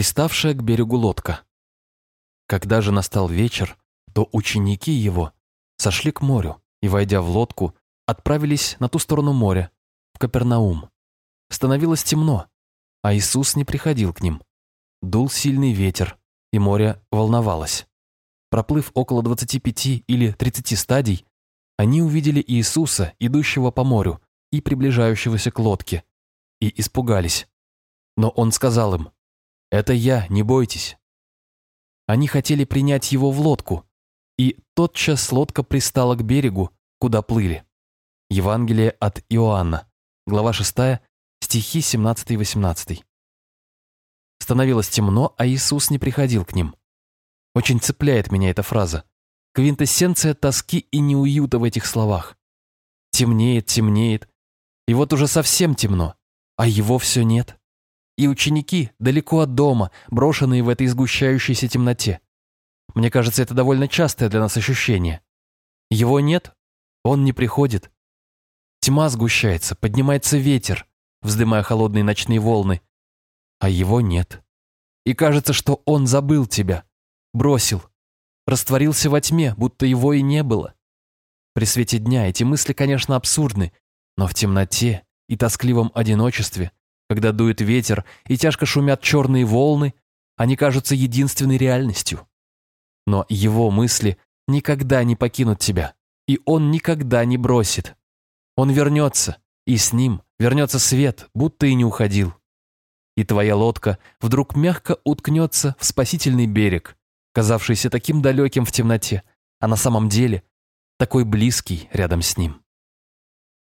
Приставшая к берегу лодка. Когда же настал вечер, то ученики его сошли к морю и, войдя в лодку, отправились на ту сторону моря, в Капернаум. Становилось темно, а Иисус не приходил к ним. Дул сильный ветер, и море волновалось. Проплыв около 25 или 30 стадий, они увидели Иисуса, идущего по морю и приближающегося к лодке, и испугались. Но Он сказал им, «Это я, не бойтесь». Они хотели принять его в лодку, и тотчас лодка пристала к берегу, куда плыли. Евангелие от Иоанна, глава 6, стихи 17 и 18. Становилось темно, а Иисус не приходил к ним. Очень цепляет меня эта фраза. Квинтэссенция тоски и неуюта в этих словах. Темнеет, темнеет, и вот уже совсем темно, а его все нет. И ученики далеко от дома, брошенные в этой сгущающейся темноте. Мне кажется, это довольно частое для нас ощущение. Его нет, он не приходит. Тьма сгущается, поднимается ветер, вздымая холодные ночные волны, а его нет. И кажется, что он забыл тебя, бросил, растворился во тьме, будто его и не было. При свете дня эти мысли, конечно, абсурдны, но в темноте и тоскливом одиночестве, когда дует ветер и тяжко шумят черные волны, они кажутся единственной реальностью. Но его мысли никогда не покинут тебя, и он никогда не бросит. Он вернется, и с ним вернется свет, будто и не уходил. И твоя лодка вдруг мягко уткнется в спасительный берег, казавшийся таким далеким в темноте, а на самом деле такой близкий рядом с ним.